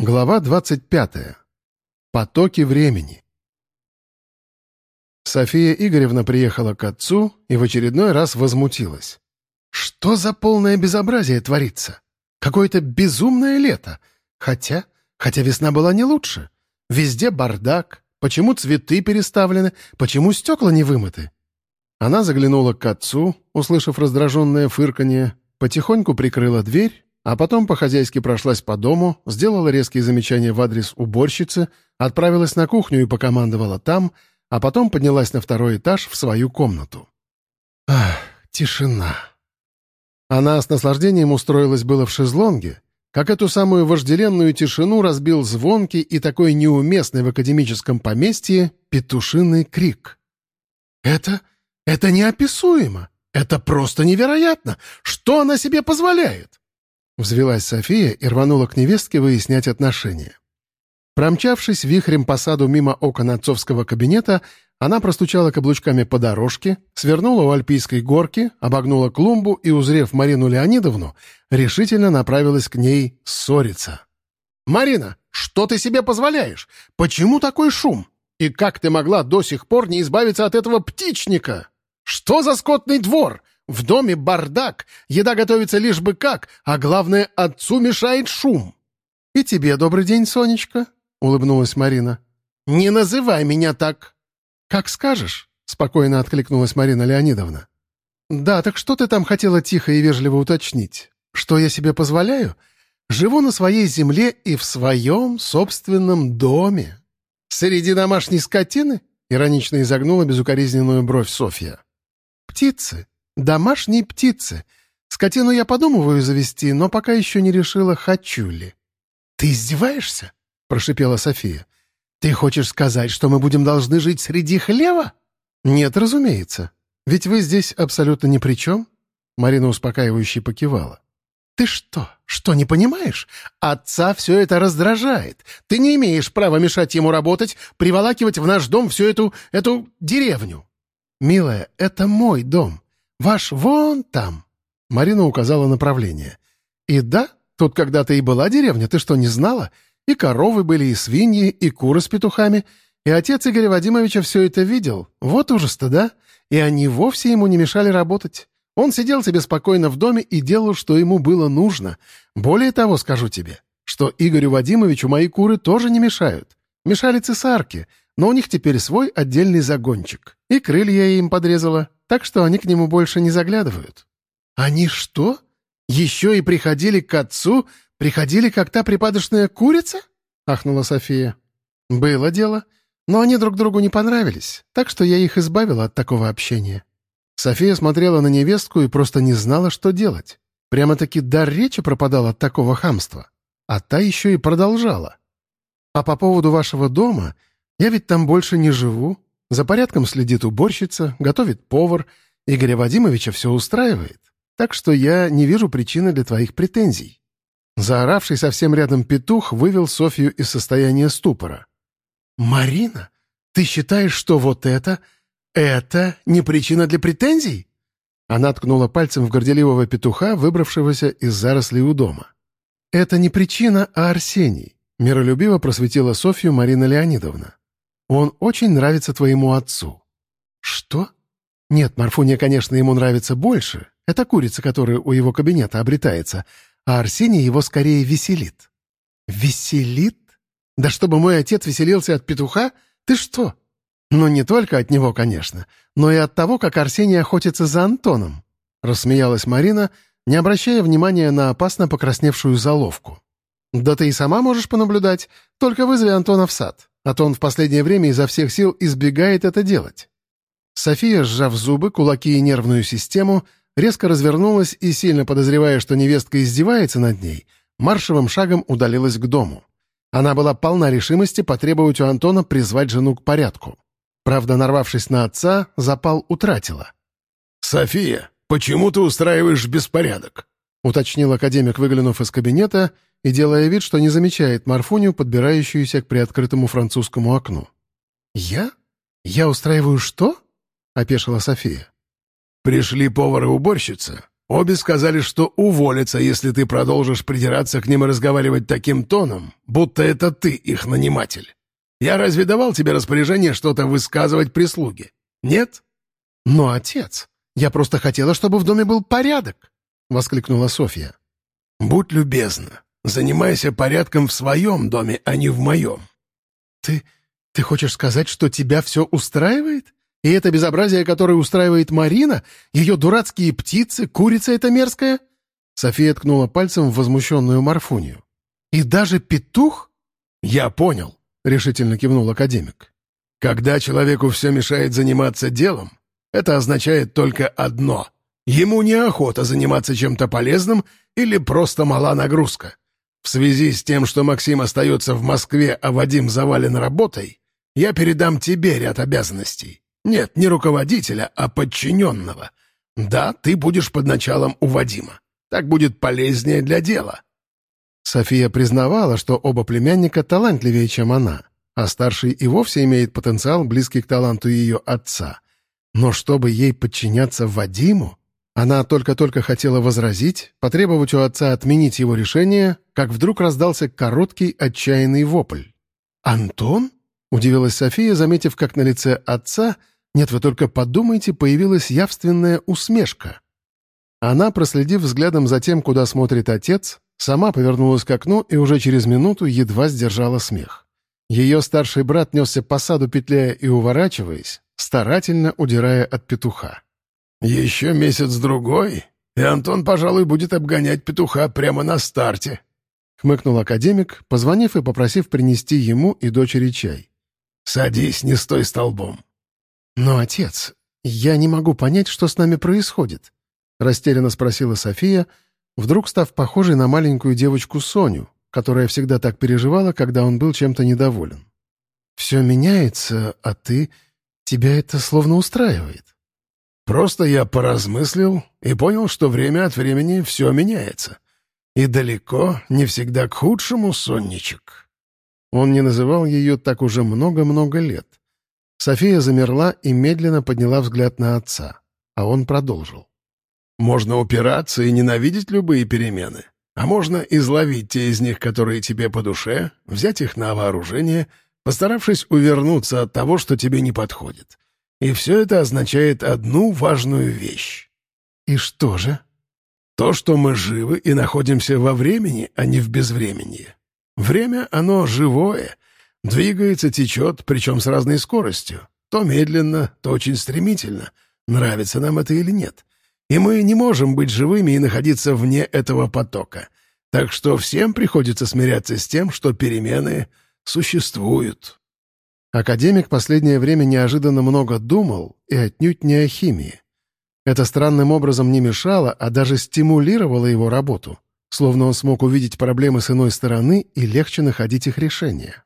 Глава 25. Потоки времени. София Игоревна приехала к отцу и в очередной раз возмутилась. «Что за полное безобразие творится? Какое-то безумное лето. Хотя, хотя весна была не лучше. Везде бардак. Почему цветы переставлены? Почему стекла не вымыты?» Она заглянула к отцу, услышав раздраженное фырканье, потихоньку прикрыла дверь а потом по-хозяйски прошлась по дому, сделала резкие замечания в адрес уборщицы, отправилась на кухню и покомандовала там, а потом поднялась на второй этаж в свою комнату. Ах, тишина. Она с наслаждением устроилась было в шезлонге, как эту самую вожделенную тишину разбил звонкий и такой неуместный в академическом поместье петушиный крик. «Это... это неописуемо! Это просто невероятно! Что она себе позволяет?» Взвелась София и рванула к невестке выяснять отношения. Промчавшись вихрем по саду мимо окон отцовского кабинета, она простучала каблучками по дорожке, свернула у альпийской горки, обогнула клумбу и, узрев Марину Леонидовну, решительно направилась к ней ссориться. «Марина, что ты себе позволяешь? Почему такой шум? И как ты могла до сих пор не избавиться от этого птичника? Что за скотный двор? В доме бардак, еда готовится лишь бы как, а главное, отцу мешает шум». «И тебе добрый день, Сонечка», — улыбнулась Марина. «Не называй меня так». «Как скажешь», — спокойно откликнулась Марина Леонидовна. «Да, так что ты там хотела тихо и вежливо уточнить? Что я себе позволяю? Живу на своей земле и в своем собственном доме». «Среди домашней скотины?» — иронично изогнула безукоризненную бровь Софья. «Птицы, Домашние птицы. Скотину я подумываю завести, но пока еще не решила, хочу ли. «Ты издеваешься?» — прошипела София. «Ты хочешь сказать, что мы будем должны жить среди хлева?» «Нет, разумеется. Ведь вы здесь абсолютно ни при чем». Марина успокаивающе покивала. «Ты что, что, не понимаешь? Отца все это раздражает. Ты не имеешь права мешать ему работать, приволакивать в наш дом всю эту... эту деревню». «Милая, это мой дом. Ваш вон там!» Марина указала направление. «И да, тут когда-то и была деревня, ты что, не знала? И коровы были, и свиньи, и куры с петухами. И отец Игоря Вадимовича все это видел. Вот ужас-то, да? И они вовсе ему не мешали работать. Он сидел себе спокойно в доме и делал, что ему было нужно. Более того, скажу тебе, что Игорю Вадимовичу мои куры тоже не мешают. Мешали цесарки, но у них теперь свой отдельный загончик. И крылья я им подрезала, так что они к нему больше не заглядывают». «Они что? Еще и приходили к отцу? Приходили, как та припадочная курица?» — ахнула София. «Было дело, но они друг другу не понравились, так что я их избавила от такого общения». София смотрела на невестку и просто не знала, что делать. Прямо-таки дар речи пропадал от такого хамства. А та еще и продолжала. «А по поводу вашего дома, я ведь там больше не живу, за порядком следит уборщица, готовит повар. Игоря Вадимовича все устраивает. Так что я не вижу причины для твоих претензий». Заоравший совсем рядом петух вывел Софью из состояния ступора. «Марина, ты считаешь, что вот это... это не причина для претензий?» Она ткнула пальцем в горделивого петуха, выбравшегося из зарослей у дома. «Это не причина, а Арсений», — миролюбиво просветила Софью Марина Леонидовна. Он очень нравится твоему отцу». «Что?» «Нет, Марфуня, конечно, ему нравится больше. Это курица, которая у его кабинета обретается. А Арсений его скорее веселит». «Веселит? Да чтобы мой отец веселился от петуха? Ты что?» «Ну, не только от него, конечно, но и от того, как Арсений охотится за Антоном», — рассмеялась Марина, не обращая внимания на опасно покрасневшую заловку. «Да ты и сама можешь понаблюдать, только вызови Антона в сад а то он в последнее время изо всех сил избегает это делать. София, сжав зубы, кулаки и нервную систему, резко развернулась и, сильно подозревая, что невестка издевается над ней, маршевым шагом удалилась к дому. Она была полна решимости потребовать у Антона призвать жену к порядку. Правда, нарвавшись на отца, запал утратила. «София, почему ты устраиваешь беспорядок?» — уточнил академик, выглянув из кабинета и делая вид, что не замечает Марфуню, подбирающуюся к приоткрытому французскому окну. «Я? Я устраиваю что?» — опешила София. «Пришли повар и уборщица. Обе сказали, что уволятся, если ты продолжишь придираться к ним и разговаривать таким тоном, будто это ты их наниматель. Я разве давал тебе распоряжение что-то высказывать прислуге? Нет? Но, отец, я просто хотела, чтобы в доме был порядок, — воскликнула Софья. Будь любезна, занимайся порядком в своем доме, а не в моем. Ты... ты хочешь сказать, что тебя все устраивает? И это безобразие, которое устраивает Марина, ее дурацкие птицы, курица эта мерзкая?» София ткнула пальцем в возмущенную Марфунию. «И даже петух?» «Я понял», — решительно кивнул академик. «Когда человеку все мешает заниматься делом, это означает только одно. Ему неохота заниматься чем-то полезным или просто мала нагрузка. В связи с тем, что Максим остается в Москве, а Вадим завален работой, я передам тебе ряд обязанностей. Нет, не руководителя, а подчиненного. Да, ты будешь под началом у Вадима. Так будет полезнее для дела». София признавала, что оба племянника талантливее, чем она, а старший и вовсе имеет потенциал, близкий к таланту ее отца. Но чтобы ей подчиняться Вадиму, она только-только хотела возразить, потребовать у отца отменить его решение, как вдруг раздался короткий отчаянный вопль. «Антон?» — удивилась София, заметив, как на лице отца, нет, вы только подумайте, появилась явственная усмешка. Она, проследив взглядом за тем, куда смотрит отец, сама повернулась к окну и уже через минуту едва сдержала смех. Ее старший брат несся по саду, петляя и уворачиваясь, старательно удирая от петуха. «Еще месяц-другой, и Антон, пожалуй, будет обгонять петуха прямо на старте», — хмыкнул академик, позвонив и попросив принести ему и дочери чай. «Садись, не стой столбом». «Но, отец, я не могу понять, что с нами происходит», — растерянно спросила София, вдруг став похожей на маленькую девочку Соню, которая всегда так переживала, когда он был чем-то недоволен. «Все меняется, а ты... Тебя это словно устраивает». «Просто я поразмыслил и понял, что время от времени все меняется. И далеко не всегда к худшему, сонничек». Он не называл ее так уже много-много лет. София замерла и медленно подняла взгляд на отца, а он продолжил. «Можно упираться и ненавидеть любые перемены, а можно изловить те из них, которые тебе по душе, взять их на вооружение, постаравшись увернуться от того, что тебе не подходит. И все это означает одну важную вещь». «И что же?» «То, что мы живы и находимся во времени, а не в безвременье. Время, оно живое, двигается, течет, причем с разной скоростью. То медленно, то очень стремительно. Нравится нам это или нет. И мы не можем быть живыми и находиться вне этого потока. Так что всем приходится смиряться с тем, что перемены существуют. Академик последнее время неожиданно много думал и отнюдь не о химии. Это странным образом не мешало, а даже стимулировало его работу словно он смог увидеть проблемы с иной стороны и легче находить их решение.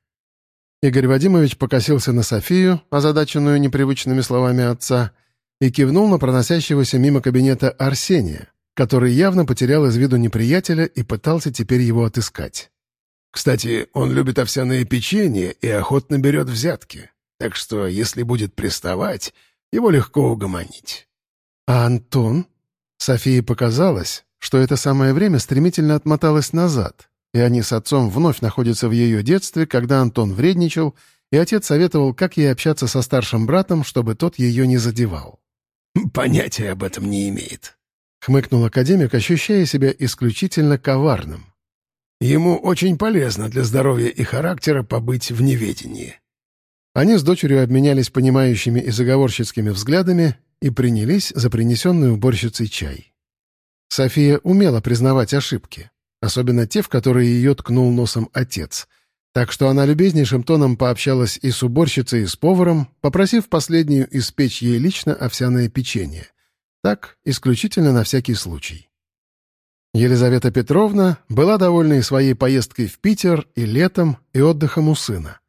Игорь Вадимович покосился на Софию, озадаченную непривычными словами отца, и кивнул на проносящегося мимо кабинета Арсения, который явно потерял из виду неприятеля и пытался теперь его отыскать. «Кстати, он любит овсяное печенье и охотно берет взятки, так что, если будет приставать, его легко угомонить». «А Антон?» Софии показалось, что это самое время стремительно отмоталось назад, и они с отцом вновь находятся в ее детстве, когда Антон вредничал, и отец советовал, как ей общаться со старшим братом, чтобы тот ее не задевал. «Понятия об этом не имеет», — хмыкнул академик, ощущая себя исключительно коварным. «Ему очень полезно для здоровья и характера побыть в неведении». Они с дочерью обменялись понимающими и заговорщицкими взглядами и принялись за принесенный уборщицей чай. София умела признавать ошибки, особенно те, в которые ее ткнул носом отец. Так что она любезнейшим тоном пообщалась и с уборщицей, и с поваром, попросив последнюю испечь ей лично овсяное печенье. Так, исключительно на всякий случай. Елизавета Петровна была довольна и своей поездкой в Питер, и летом, и отдыхом у сына.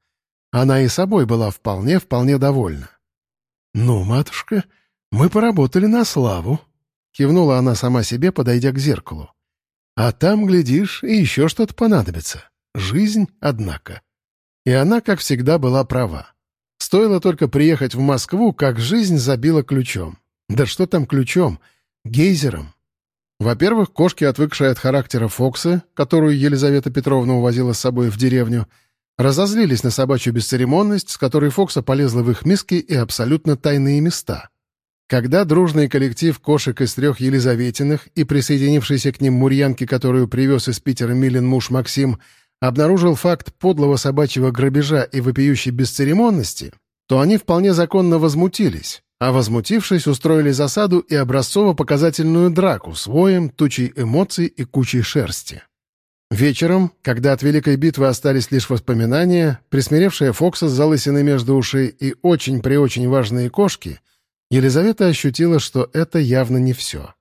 Она и собой была вполне-вполне довольна. «Ну, матушка, мы поработали на славу», Кивнула она сама себе, подойдя к зеркалу. А там, глядишь, и еще что-то понадобится. Жизнь, однако. И она, как всегда, была права. Стоило только приехать в Москву, как жизнь забила ключом. Да что там ключом? Гейзером. Во-первых, кошки, отвыкшие от характера Фоксы, которую Елизавета Петровна увозила с собой в деревню, разозлились на собачью бесцеремонность, с которой Фокса полезла в их миски и абсолютно тайные места. Когда дружный коллектив кошек из трех Елизаветиных и присоединившийся к ним Мурьянки, которую привез из Питера Милин муж Максим, обнаружил факт подлого собачьего грабежа и вопиющей бесцеремонности, то они вполне законно возмутились, а возмутившись, устроили засаду и образцово-показательную драку с воем, тучей эмоций и кучей шерсти. Вечером, когда от Великой битвы остались лишь воспоминания, присмиревшая Фокса с залысиной между ушей и очень-преочень важные кошки, Елизавета ощутила, что это явно не все.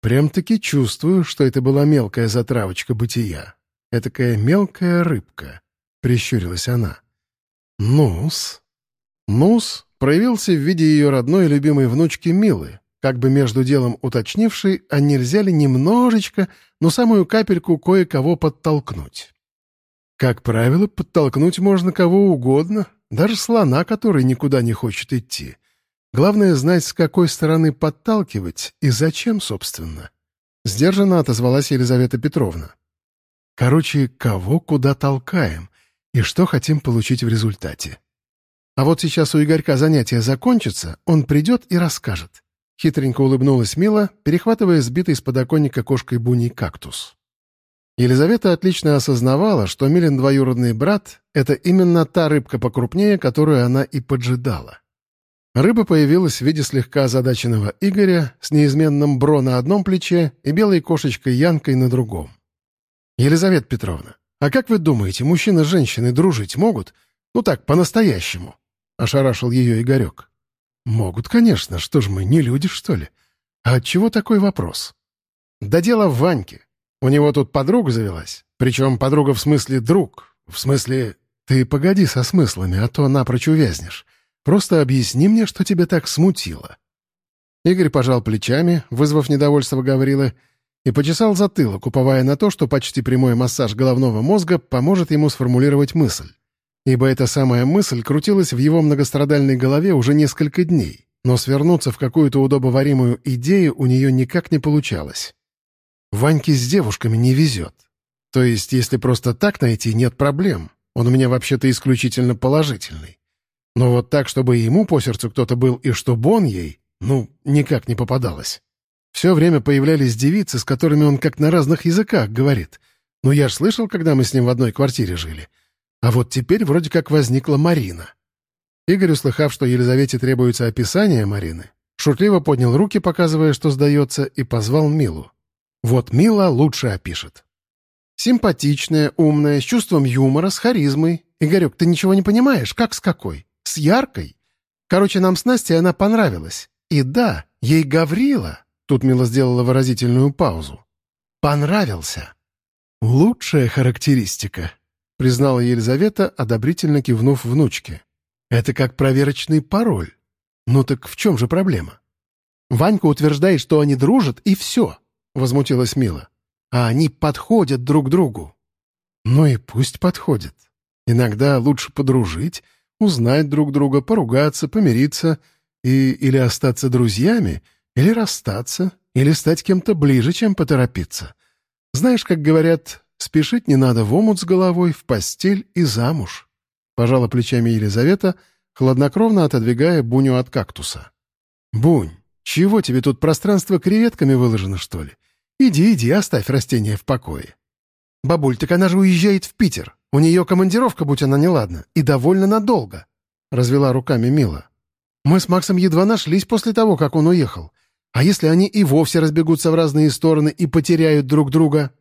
Прям-таки чувствую, что это была мелкая затравочка бытия. Этакая мелкая рыбка, — прищурилась она. Нус. Нус проявился в виде ее родной и любимой внучки Милы, как бы между делом уточнившей, а нельзя ли немножечко, но самую капельку кое-кого подтолкнуть. Как правило, подтолкнуть можно кого угодно, даже слона, который никуда не хочет идти. Главное — знать, с какой стороны подталкивать и зачем, собственно. Сдержанно отозвалась Елизавета Петровна. Короче, кого куда толкаем и что хотим получить в результате. А вот сейчас у Игорька занятие закончится, он придет и расскажет. Хитренько улыбнулась Мила, перехватывая сбитый с подоконника кошкой Буни кактус. Елизавета отлично осознавала, что Милин двоюродный брат — это именно та рыбка покрупнее, которую она и поджидала. Рыба появилась в виде слегка озадаченного Игоря с неизменным бро на одном плече и белой кошечкой Янкой на другом. «Елизавета Петровна, а как вы думаете, мужчина с женщиной дружить могут? Ну так, по-настоящему?» — ошарашил ее Игорек. «Могут, конечно. Что ж мы, не люди, что ли? А отчего такой вопрос?» «Да дело в Ваньке. У него тут подруга завелась. Причем подруга в смысле друг. В смысле... Ты погоди со смыслами, а то напрочь увязнешь. Просто объясни мне, что тебя так смутило». Игорь пожал плечами, вызвав недовольство Гаврилы, и почесал затылок, уповая на то, что почти прямой массаж головного мозга поможет ему сформулировать мысль. Ибо эта самая мысль крутилась в его многострадальной голове уже несколько дней, но свернуться в какую-то удобоваримую идею у нее никак не получалось. Ваньке с девушками не везет. То есть, если просто так найти, нет проблем. Он у меня вообще-то исключительно положительный. Но вот так, чтобы ему по сердцу кто-то был и чтобы он ей, ну, никак не попадалось. Все время появлялись девицы, с которыми он как на разных языках говорит. Ну, я ж слышал, когда мы с ним в одной квартире жили. А вот теперь вроде как возникла Марина. Игорь, услыхав, что Елизавете требуется описание Марины, шутливо поднял руки, показывая, что сдается, и позвал Милу. Вот Мила лучше опишет. Симпатичная, умная, с чувством юмора, с харизмой. Игорек, ты ничего не понимаешь? Как с какой? С яркой? Короче, нам с Настей она понравилась. И да, ей Гаврила, Тут Мила сделала выразительную паузу. «Понравился». «Лучшая характеристика», — признала Елизавета, одобрительно кивнув внучке. «Это как проверочный пароль. Ну так в чем же проблема?» «Ванька утверждает, что они дружат, и все», — возмутилась Мила. «А они подходят друг другу». «Ну и пусть подходят. Иногда лучше подружить, узнать друг друга, поругаться, помириться и или остаться друзьями, или расстаться, или стать кем-то ближе, чем поторопиться. Знаешь, как говорят, спешить не надо в омут с головой, в постель и замуж. Пожала плечами Елизавета, хладнокровно отодвигая Буню от кактуса. «Бунь, чего тебе тут пространство креветками выложено, что ли? Иди, иди, оставь растение в покое». «Бабуль, так она же уезжает в Питер. У нее командировка, будь она неладна, и довольно надолго», — развела руками Мила. «Мы с Максом едва нашлись после того, как он уехал. А если они и вовсе разбегутся в разные стороны и потеряют друг друга?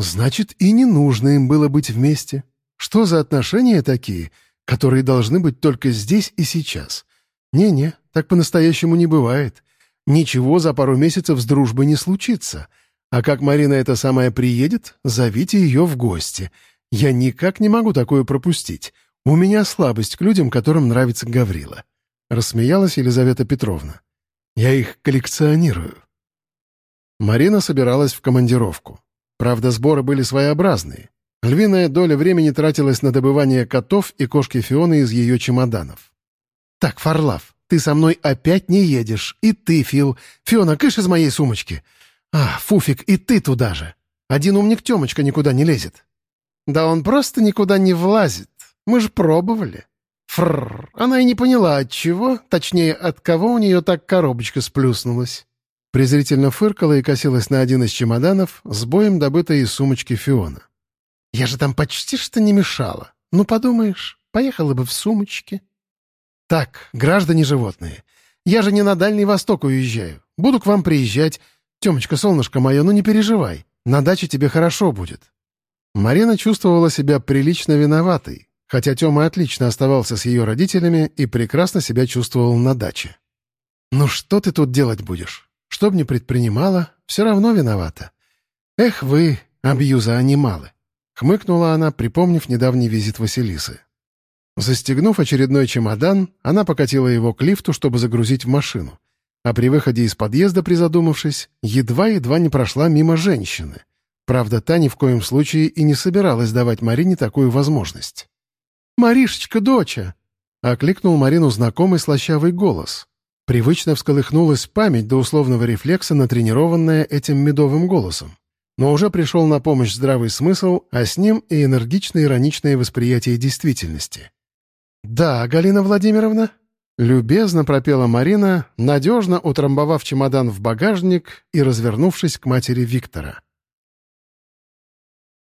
Значит, и не нужно им было быть вместе. Что за отношения такие, которые должны быть только здесь и сейчас? Не-не, так по-настоящему не бывает. Ничего за пару месяцев с дружбой не случится. А как Марина это самая приедет, зовите ее в гости. Я никак не могу такое пропустить. У меня слабость к людям, которым нравится Гаврила. Рассмеялась Елизавета Петровна. Я их коллекционирую». Марина собиралась в командировку. Правда, сборы были своеобразные. Львиная доля времени тратилась на добывание котов и кошки Фионы из ее чемоданов. «Так, Фарлав, ты со мной опять не едешь. И ты, Фил. Фиона, кыш из моей сумочки. «А, Фуфик, и ты туда же! Один умник Темочка никуда не лезет!» «Да он просто никуда не влазит. Мы же пробовали!» Фрррр, она и не поняла, от чего, точнее, от кого у нее так коробочка сплюснулась. Презрительно фыркала и косилась на один из чемоданов, с боем добытой из сумочки Фиона. «Я же там почти что не мешала. Ну, подумаешь, поехала бы в сумочке». «Так, граждане животные, я же не на Дальний Восток уезжаю. Буду к вам приезжать. Темочка, солнышко мое, ну не переживай. На даче тебе хорошо будет». Марина чувствовала себя прилично виноватой, хотя Тёма отлично оставался с ее родителями и прекрасно себя чувствовал на даче. «Ну что ты тут делать будешь? Что б ни предпринимала, все равно виновата. Эх вы, абьюза анималы!» — хмыкнула она, припомнив недавний визит Василисы. Застегнув очередной чемодан, она покатила его к лифту, чтобы загрузить в машину. А при выходе из подъезда, призадумавшись, едва-едва не прошла мимо женщины. Правда, та ни в коем случае и не собиралась давать Марине такую возможность. «Маришечка, доча!» — окликнул Марину знакомый слащавый голос. Привычно всколыхнулась память до условного рефлекса, натренированная этим медовым голосом. Но уже пришел на помощь здравый смысл, а с ним и энергично-ироничное восприятие действительности. «Да, Галина Владимировна?» Любезно пропела Марина, надежно утрамбовав чемодан в багажник и развернувшись к матери Виктора.